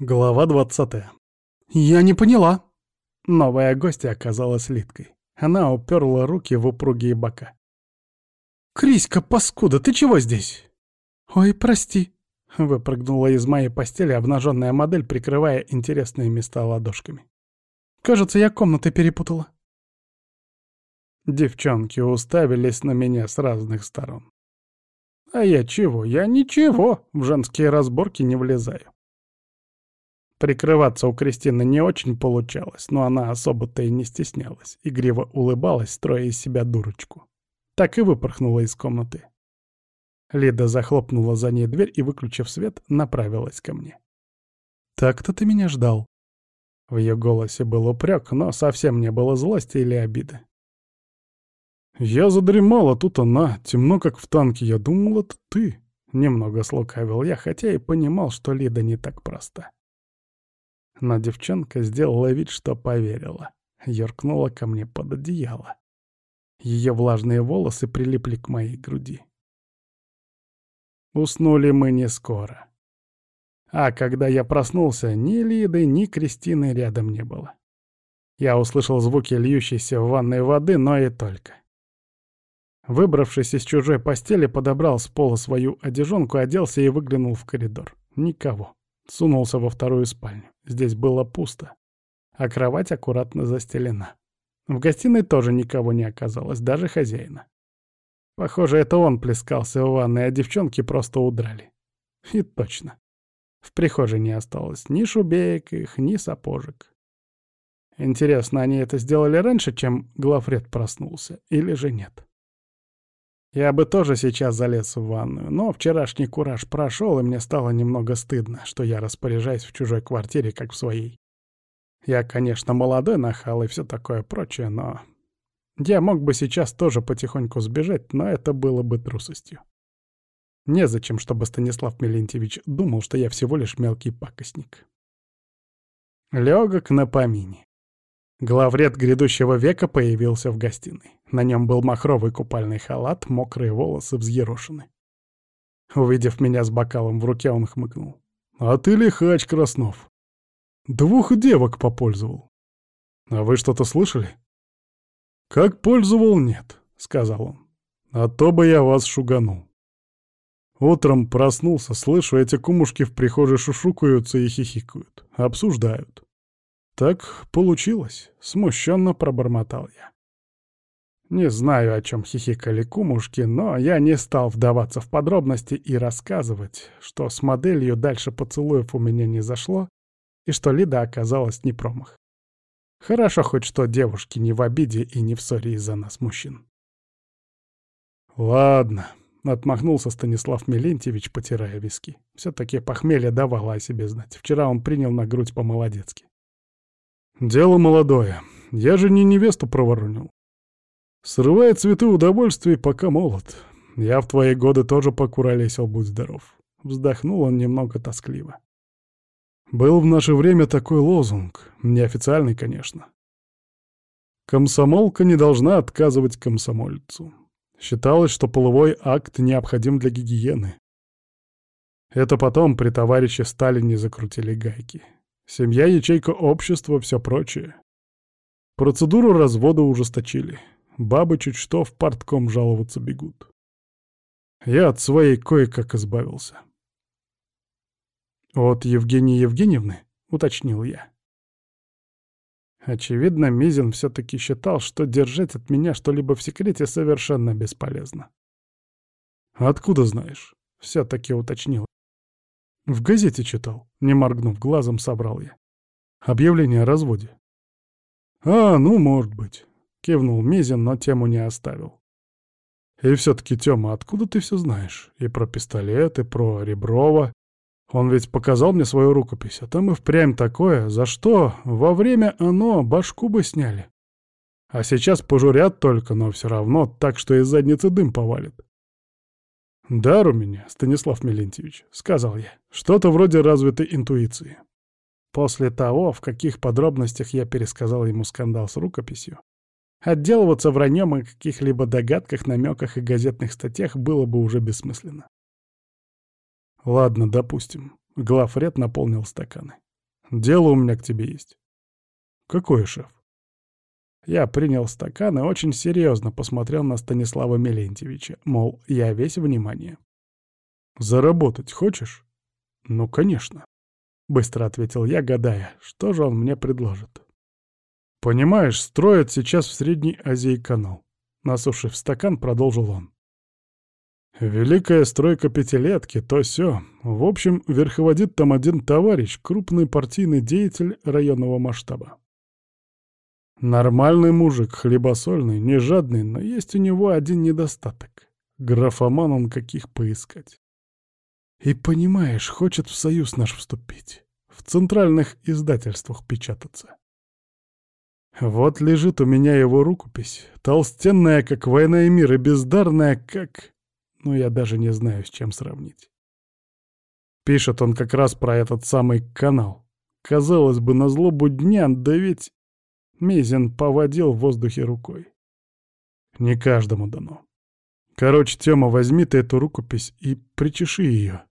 Глава двадцатая. «Я не поняла». Новая гостья оказалась Литкой. Она уперла руки в упругие бока. «Криська, паскуда, ты чего здесь?» «Ой, прости», — выпрыгнула из моей постели обнаженная модель, прикрывая интересные места ладошками. «Кажется, я комнаты перепутала». Девчонки уставились на меня с разных сторон. А я чего? Я ничего, в женские разборки не влезаю. Прикрываться у Кристины не очень получалось, но она особо-то и не стеснялась, игриво улыбалась, строя из себя дурочку. Так и выпорхнула из комнаты. Лида захлопнула за ней дверь и, выключив свет, направилась ко мне. «Так-то ты меня ждал». В ее голосе был упрек, но совсем не было злости или обиды. «Я задремал, а тут она, темно как в танке, я думал, это ты». Немного слукавил я, хотя и понимал, что Лида не так проста. Но девчонка сделала вид, что поверила. Юркнула ко мне под одеяло. Ее влажные волосы прилипли к моей груди. Уснули мы не скоро. А когда я проснулся, ни Лиды, ни Кристины рядом не было. Я услышал звуки льющейся в ванной воды, но и только. Выбравшись из чужой постели, подобрал с пола свою одежонку, оделся и выглянул в коридор. Никого. Сунулся во вторую спальню. Здесь было пусто, а кровать аккуратно застелена. В гостиной тоже никого не оказалось, даже хозяина. Похоже, это он плескался в ванной, а девчонки просто удрали. И точно. В прихожей не осталось ни шубеек их, ни сапожек. Интересно, они это сделали раньше, чем главред проснулся, или же нет? Я бы тоже сейчас залез в ванную, но вчерашний кураж прошел, и мне стало немного стыдно, что я распоряжаюсь в чужой квартире, как в своей. Я, конечно, молодой нахал и все такое прочее, но... Я мог бы сейчас тоже потихоньку сбежать, но это было бы трусостью. Незачем, чтобы Станислав Мелентьевич думал, что я всего лишь мелкий пакостник. Легок на помине. Главред грядущего века появился в гостиной. На нем был махровый купальный халат, мокрые волосы взъерошены. Увидев меня с бокалом в руке, он хмыкнул. «А ты лихач, Краснов. Двух девок попользовал. А вы что-то слышали?» «Как пользовал, нет», — сказал он. «А то бы я вас шуганул». Утром проснулся, слышу, эти кумушки в прихожей шушукаются и хихикают, обсуждают. «Так получилось», — смущенно пробормотал я. Не знаю, о чем хихикали кумушки, но я не стал вдаваться в подробности и рассказывать, что с моделью дальше поцелуев у меня не зашло, и что Лида оказалась не промах. Хорошо хоть что девушки не в обиде и не в ссоре из-за нас, мужчин. «Ладно», — отмахнулся Станислав Мелентьевич, потирая виски. Все-таки похмелье давало о себе знать. Вчера он принял на грудь по-молодецки. Дело молодое. Я же не невесту проворонил. Срывай цветы удовольствий, пока молод. Я в твои годы тоже покуролесил, будь здоров. Вздохнул он немного тоскливо. Был в наше время такой лозунг, неофициальный, конечно. Комсомолка не должна отказывать комсомольцу. Считалось, что половой акт необходим для гигиены. Это потом при товарище Сталине закрутили гайки. Семья, ячейка общества, все прочее. Процедуру развода ужесточили. Бабы чуть что в партком жаловаться бегут. Я от своей кое-как избавился. «От Евгении Евгеньевны?» — уточнил я. Очевидно, Мизин все-таки считал, что держать от меня что-либо в секрете совершенно бесполезно. «Откуда знаешь?» — все-таки уточнил. В газете читал, не моргнув глазом, собрал я. Объявление о разводе. А, ну, может быть. Кивнул Мизин, но тему не оставил. И все-таки, Тёма, откуда ты все знаешь? И про пистолет, и про Реброва. Он ведь показал мне свою рукопись, а там и впрямь такое, за что во время оно башку бы сняли. А сейчас пожурят только, но все равно так, что из задницы дым повалит. «Дар у меня, Станислав Мелентьевич», — сказал я. «Что-то вроде развитой интуиции». После того, в каких подробностях я пересказал ему скандал с рукописью, отделываться враньем о каких-либо догадках, намеках и газетных статьях было бы уже бессмысленно. «Ладно, допустим». Главред наполнил стаканы. Дело у меня к тебе есть». «Какой шеф?» Я принял стакан и очень серьезно посмотрел на Станислава Мелентьевича, мол, я весь внимание. «Заработать хочешь?» «Ну, конечно», — быстро ответил я, гадая, что же он мне предложит. «Понимаешь, строят сейчас в Средней Азии канал». Насушив стакан, продолжил он. «Великая стройка пятилетки, то все. В общем, верховодит там один товарищ, крупный партийный деятель районного масштаба. Нормальный мужик, хлебосольный, не жадный, но есть у него один недостаток. Графоман он каких поискать. И понимаешь, хочет в союз наш вступить, в центральных издательствах печататься. Вот лежит у меня его рукопись, толстенная, как «Война и мир», и бездарная, как... Ну, я даже не знаю, с чем сравнить. Пишет он как раз про этот самый канал. Казалось бы, на злобу дня, да ведь... Мизин поводил в воздухе рукой. Не каждому дано. Короче, Тёма, возьми ты эту рукопись и причеши ее.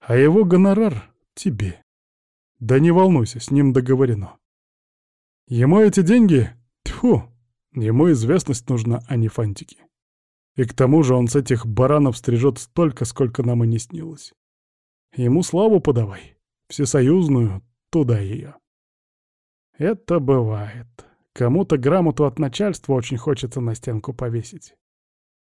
А его гонорар — тебе. Да не волнуйся, с ним договорено. Ему эти деньги... Тьфу! Ему известность нужна, а не фантики. И к тому же он с этих баранов стрижет столько, сколько нам и не снилось. Ему славу подавай. Всесоюзную, туда ее. Это бывает. Кому-то грамоту от начальства очень хочется на стенку повесить.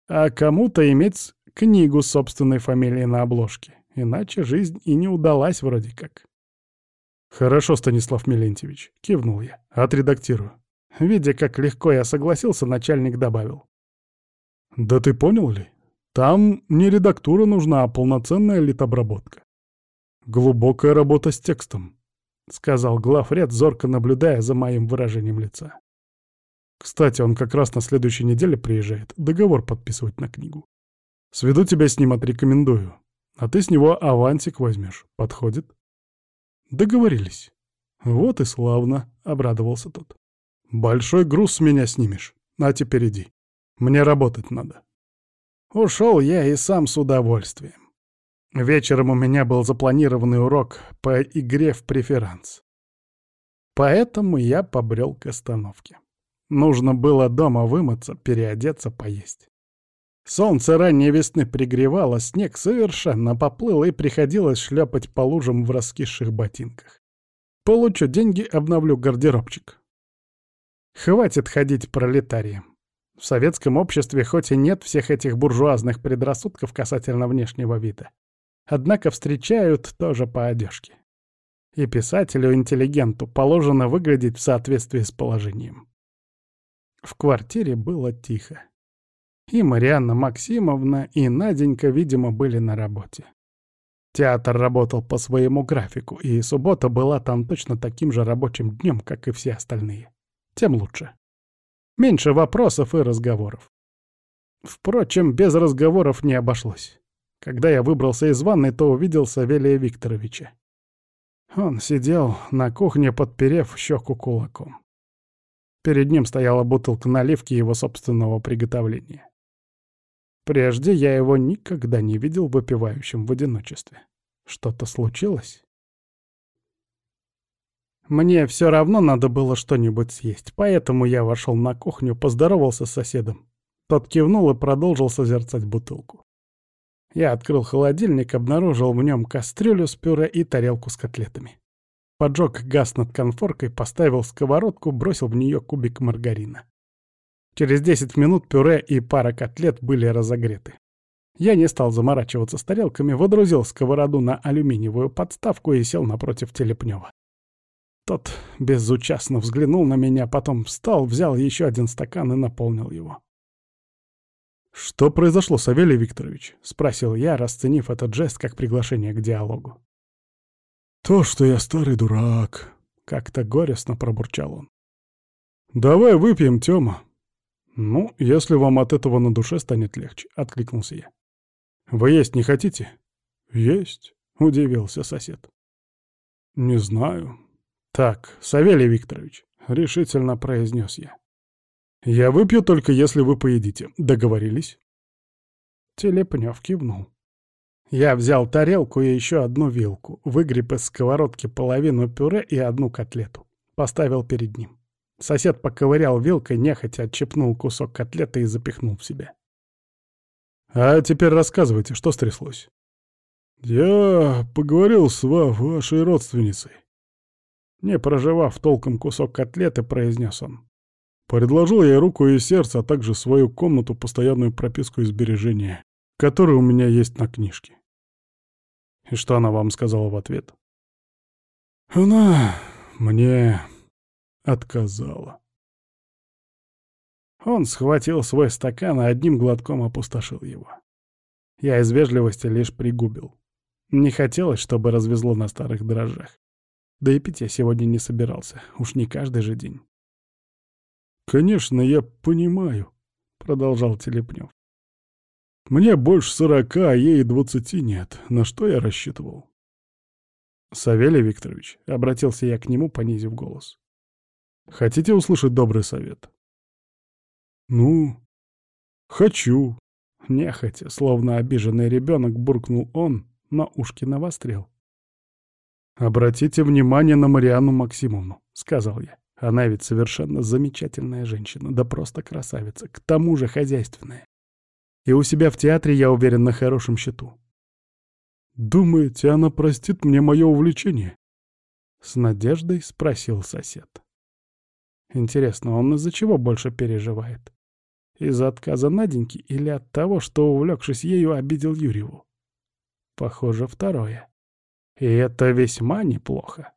А кому-то иметь книгу с собственной фамилией на обложке. Иначе жизнь и не удалась вроде как. «Хорошо, Станислав Милентьевич», — кивнул я. «Отредактирую». Видя, как легко я согласился, начальник добавил. «Да ты понял ли? Там не редактура нужна, а полноценная литобработка. Глубокая работа с текстом. — сказал главред, зорко наблюдая за моим выражением лица. «Кстати, он как раз на следующей неделе приезжает, договор подписывать на книгу. Сведу тебя с ним, отрекомендую. А ты с него авансик возьмешь. Подходит?» «Договорились». «Вот и славно», — обрадовался тот. «Большой груз с меня снимешь. А теперь иди. Мне работать надо». Ушел я и сам с удовольствием. Вечером у меня был запланированный урок по игре в преферанс. Поэтому я побрел к остановке. Нужно было дома вымыться, переодеться, поесть. Солнце ранней весны пригревало, снег совершенно поплыл, и приходилось шлепать по лужам в раскисших ботинках. Получу деньги, обновлю гардеробчик. Хватит ходить пролетарием. В советском обществе хоть и нет всех этих буржуазных предрассудков касательно внешнего вида, Однако встречают тоже по одежке. И писателю-интеллигенту положено выглядеть в соответствии с положением. В квартире было тихо. И Марианна Максимовна, и Наденька, видимо, были на работе. Театр работал по своему графику, и суббота была там точно таким же рабочим днем, как и все остальные. Тем лучше. Меньше вопросов и разговоров. Впрочем, без разговоров не обошлось. Когда я выбрался из ванной, то увидел Савелия Викторовича. Он сидел на кухне, подперев щеку кулаком. Перед ним стояла бутылка наливки его собственного приготовления. Прежде я его никогда не видел выпивающим в одиночестве. Что-то случилось? Мне все равно надо было что-нибудь съесть, поэтому я вошел на кухню, поздоровался с соседом. Тот кивнул и продолжил созерцать бутылку. Я открыл холодильник, обнаружил в нем кастрюлю с пюре и тарелку с котлетами. Поджег газ над конфоркой, поставил сковородку, бросил в нее кубик маргарина. Через 10 минут пюре и пара котлет были разогреты. Я не стал заморачиваться с тарелками, водрузил сковороду на алюминиевую подставку и сел напротив Телепнева. Тот безучастно взглянул на меня, потом встал, взял еще один стакан и наполнил его. «Что произошло, Савелий Викторович?» — спросил я, расценив этот жест как приглашение к диалогу. «То, что я старый дурак», — как-то горестно пробурчал он. «Давай выпьем, Тёма». «Ну, если вам от этого на душе станет легче», — откликнулся я. «Вы есть не хотите?» «Есть», — удивился сосед. «Не знаю». «Так, Савелий Викторович», — решительно произнес я. «Я выпью только если вы поедите. Договорились?» Телепнев кивнул. Я взял тарелку и еще одну вилку, выгреб из сковородки половину пюре и одну котлету. Поставил перед ним. Сосед поковырял вилкой, нехотя отщепнул кусок котлеты и запихнул в себя. «А теперь рассказывайте, что стряслось?» «Я поговорил с ва вашей родственницей». Не проживав толком кусок котлеты, произнес он. Предложил ей руку и сердце, а также свою комнату, постоянную прописку и сбережения, которая у меня есть на книжке. И что она вам сказала в ответ? Она мне отказала. Он схватил свой стакан и одним глотком опустошил его. Я из вежливости лишь пригубил. Не хотелось, чтобы развезло на старых дрожжах. Да и пить я сегодня не собирался, уж не каждый же день. «Конечно, я понимаю», — продолжал Телепнев. «Мне больше сорока, а ей двадцати нет. На что я рассчитывал?» «Савелий Викторович», — обратился я к нему, понизив голос. «Хотите услышать добрый совет?» «Ну, хочу», — нехотя, словно обиженный ребенок, буркнул он, но ушки навострил. «Обратите внимание на Марианну Максимовну», — сказал я. «Она ведь совершенно замечательная женщина, да просто красавица, к тому же хозяйственная. И у себя в театре, я уверен, на хорошем счету». «Думаете, она простит мне мое увлечение?» С надеждой спросил сосед. Интересно, он из-за чего больше переживает? Из-за отказа Наденьки или от того, что, увлекшись ею, обидел Юрьеву? Похоже, второе. И это весьма неплохо.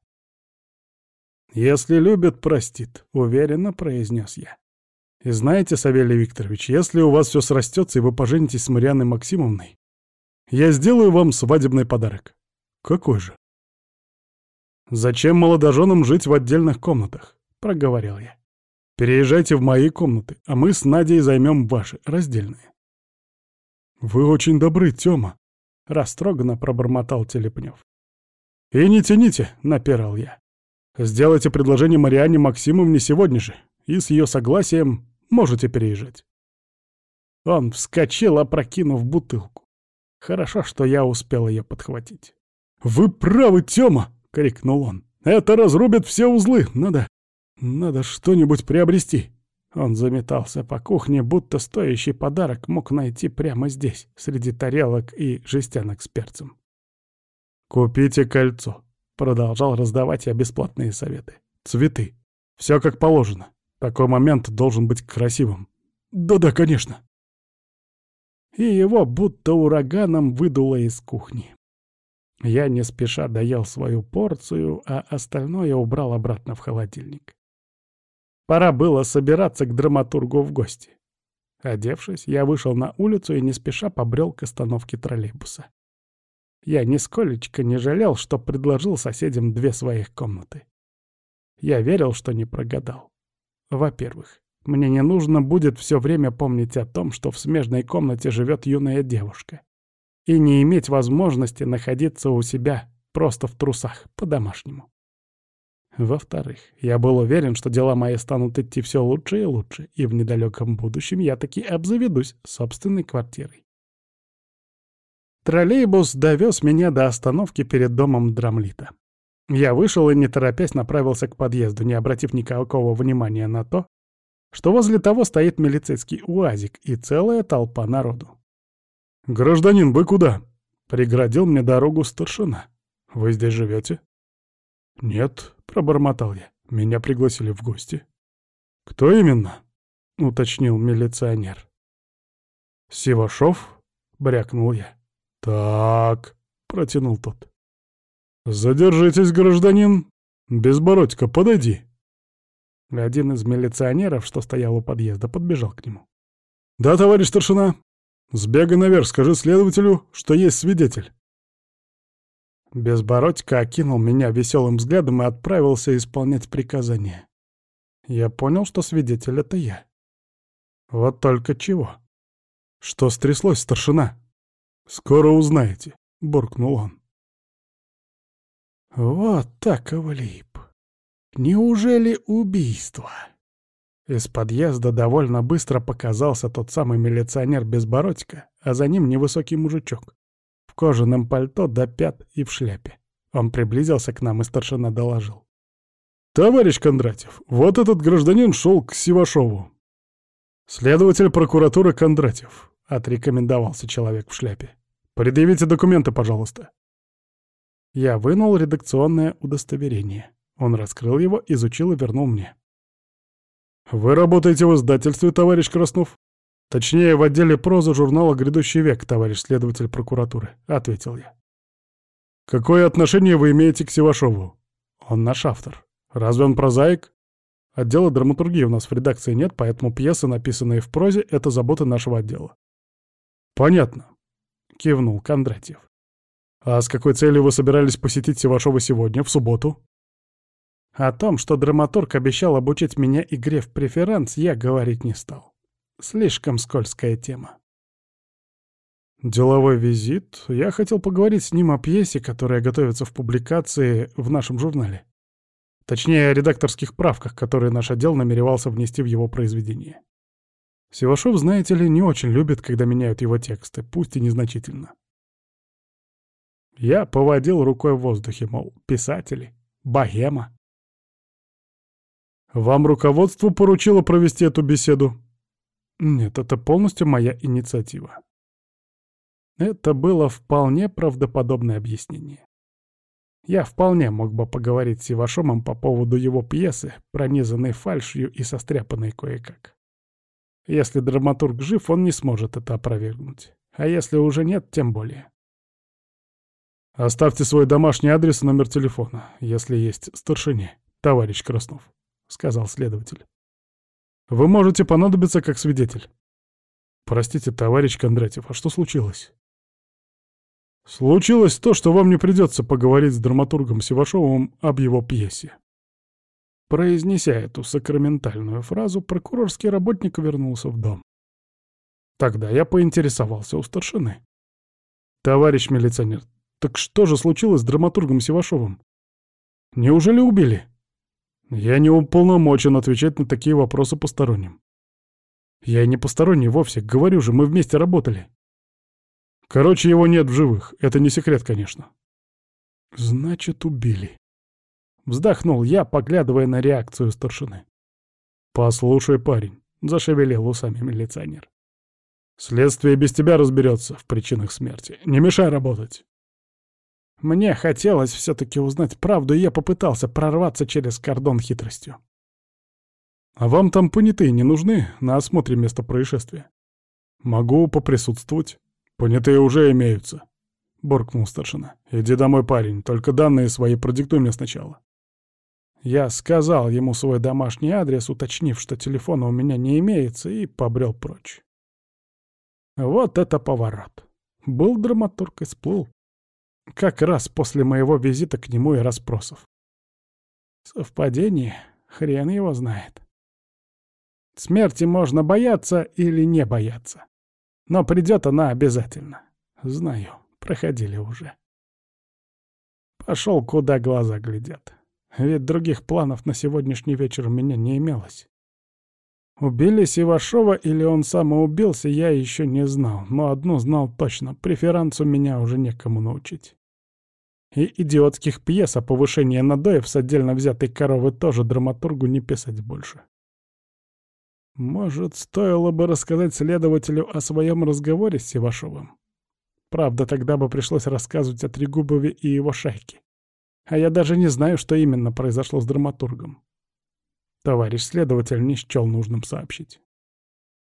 «Если любит, простит», — уверенно произнес я. «И знаете, Савелий Викторович, если у вас все срастется и вы поженитесь с Марианной Максимовной, я сделаю вам свадебный подарок». «Какой же?» «Зачем молодоженам жить в отдельных комнатах?» — проговорил я. «Переезжайте в мои комнаты, а мы с Надей займем ваши, раздельные». «Вы очень добры, Тёма», — растроганно пробормотал Телепнев. «И не тяните», — напирал я. «Сделайте предложение Марианне Максимовне сегодня же, и с ее согласием можете переезжать». Он вскочил, опрокинув бутылку. Хорошо, что я успел ее подхватить. «Вы правы, Тёма!» — крикнул он. «Это разрубит все узлы! Надо... надо что-нибудь приобрести!» Он заметался по кухне, будто стоящий подарок мог найти прямо здесь, среди тарелок и жестянок с перцем. «Купите кольцо», — продолжал раздавать я бесплатные советы. «Цветы. Все как положено. Такой момент должен быть красивым». «Да-да, конечно». И его будто ураганом выдуло из кухни. Я не спеша доел свою порцию, а остальное убрал обратно в холодильник. Пора было собираться к драматургу в гости. Одевшись, я вышел на улицу и не спеша побрел к остановке троллейбуса. Я нисколечко не жалел, что предложил соседям две своих комнаты. Я верил, что не прогадал. Во-первых, мне не нужно будет все время помнить о том, что в смежной комнате живет юная девушка, и не иметь возможности находиться у себя просто в трусах, по-домашнему. Во-вторых, я был уверен, что дела мои станут идти все лучше и лучше, и в недалеком будущем я таки обзаведусь собственной квартирой. Троллейбус довез меня до остановки перед домом Драмлита. Я вышел и, не торопясь, направился к подъезду, не обратив никакого внимания на то, что возле того стоит милицейский уазик и целая толпа народу. «Гражданин, вы куда?» — преградил мне дорогу старшина. «Вы здесь живете?» «Нет», — пробормотал я. «Меня пригласили в гости». «Кто именно?» — уточнил милиционер. «Сивашов?» — брякнул я. «Так», — протянул тот. «Задержитесь, гражданин. Безбородько, подойди». Один из милиционеров, что стоял у подъезда, подбежал к нему. «Да, товарищ старшина. Сбегай наверх, скажи следователю, что есть свидетель». Безбородько окинул меня веселым взглядом и отправился исполнять приказание. Я понял, что свидетель — это я. Вот только чего. Что стряслось, старшина? «Скоро узнаете», — буркнул он. Вот так влип. Неужели убийство? Из подъезда довольно быстро показался тот самый милиционер Безбородько, а за ним невысокий мужичок. В кожаном пальто до пят и в шляпе. Он приблизился к нам, и старшина доложил. «Товарищ Кондратьев, вот этот гражданин шел к Сивашову». «Следователь прокуратуры Кондратьев», — отрекомендовался человек в шляпе. «Предъявите документы, пожалуйста». Я вынул редакционное удостоверение. Он раскрыл его, изучил и вернул мне. «Вы работаете в издательстве, товарищ Краснов?» «Точнее, в отделе прозы журнала «Грядущий век», товарищ следователь прокуратуры», — ответил я. «Какое отношение вы имеете к Севашову?» «Он наш автор. Разве он прозаик?» «Отдела драматургии у нас в редакции нет, поэтому пьесы, написанные в прозе, — это забота нашего отдела». «Понятно», — кивнул Кондратьев. «А с какой целью вы собирались посетить Севашова сегодня, в субботу?» О том, что драматург обещал обучить меня игре в преферанс, я говорить не стал. Слишком скользкая тема. Деловой визит. Я хотел поговорить с ним о пьесе, которая готовится в публикации в нашем журнале. Точнее, о редакторских правках, которые наш отдел намеревался внести в его произведение. Севашов, знаете ли, не очень любит, когда меняют его тексты, пусть и незначительно. Я поводил рукой в воздухе, мол, писатели, богема. Вам руководство поручило провести эту беседу? Нет, это полностью моя инициатива. Это было вполне правдоподобное объяснение. Я вполне мог бы поговорить с Ивашомом по поводу его пьесы, пронизанной фальшью и состряпанной кое-как. Если драматург жив, он не сможет это опровергнуть. А если уже нет, тем более. Оставьте свой домашний адрес и номер телефона, если есть старшине, товарищ Краснов, — сказал следователь. Вы можете понадобиться как свидетель. Простите, товарищ Кондратьев, а что случилось? Случилось то, что вам не придется поговорить с драматургом Севашовым об его пьесе. Произнеся эту сакраментальную фразу, прокурорский работник вернулся в дом. Тогда я поинтересовался у старшины. «Товарищ милиционер, так что же случилось с драматургом Севашовым? Неужели убили?» Я не уполномочен отвечать на такие вопросы посторонним. Я не посторонний вовсе, говорю же, мы вместе работали. Короче, его нет в живых, это не секрет, конечно. Значит, убили. Вздохнул я, поглядывая на реакцию старшины. «Послушай, парень», — зашевелил усами милиционер. «Следствие без тебя разберется в причинах смерти. Не мешай работать». Мне хотелось все-таки узнать правду, и я попытался прорваться через кордон хитростью. «А вам там понятые не нужны на осмотре места происшествия?» «Могу поприсутствовать. Понятые уже имеются», — буркнул старшина. «Иди домой, парень, только данные свои продиктуй мне сначала». Я сказал ему свой домашний адрес, уточнив, что телефона у меня не имеется, и побрел прочь. Вот это поворот. Был драматург и сплыл. Как раз после моего визита к нему и расспросов. Совпадение? Хрен его знает. Смерти можно бояться или не бояться. Но придет она обязательно. Знаю, проходили уже. Пошел, куда глаза глядят. Ведь других планов на сегодняшний вечер у меня не имелось. Убили Сивашова или он самоубился, я еще не знал, но одно знал точно — преферанс у меня уже некому научить. И идиотских пьес о повышении надоев с отдельно взятой коровы тоже драматургу не писать больше. Может, стоило бы рассказать следователю о своем разговоре с Севашовым? Правда, тогда бы пришлось рассказывать о Трегубове и его шайке. А я даже не знаю, что именно произошло с драматургом. Товарищ следователь не счел нужным сообщить.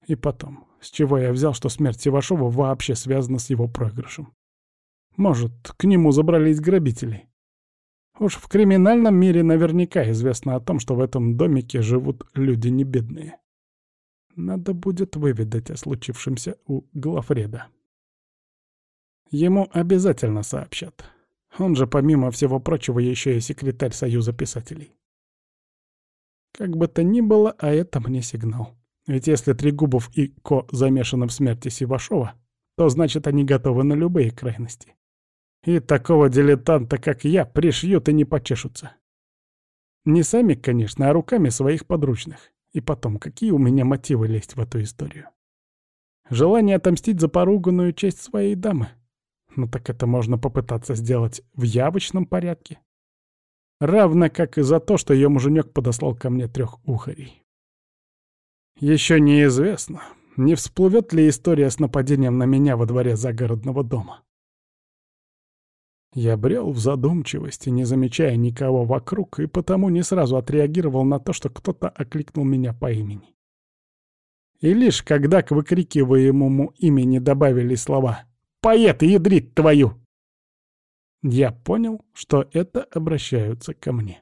И потом, с чего я взял, что смерть Севашова вообще связана с его проигрышем? Может, к нему забрались грабители. Уж в криминальном мире наверняка известно о том, что в этом домике живут люди небедные. Надо будет выведать о случившемся у Глафреда. Ему обязательно сообщат. Он же, помимо всего прочего, еще и секретарь Союза писателей. Как бы то ни было, а это мне сигнал. Ведь если Трегубов и Ко замешаны в смерти Сивашова, то значит они готовы на любые крайности. И такого дилетанта, как я, пришьют и не почешутся. Не сами, конечно, а руками своих подручных. И потом, какие у меня мотивы лезть в эту историю? Желание отомстить за поруганную честь своей дамы? Ну так это можно попытаться сделать в явочном порядке. Равно как и за то, что ее муженек подослал ко мне трех ухарей. Еще неизвестно, не всплывет ли история с нападением на меня во дворе загородного дома. Я брел в задумчивости, не замечая никого вокруг, и потому не сразу отреагировал на то, что кто-то окликнул меня по имени. И лишь когда к выкрикиваемому имени добавили слова «Поэт, ядрит твою!», я понял, что это обращаются ко мне.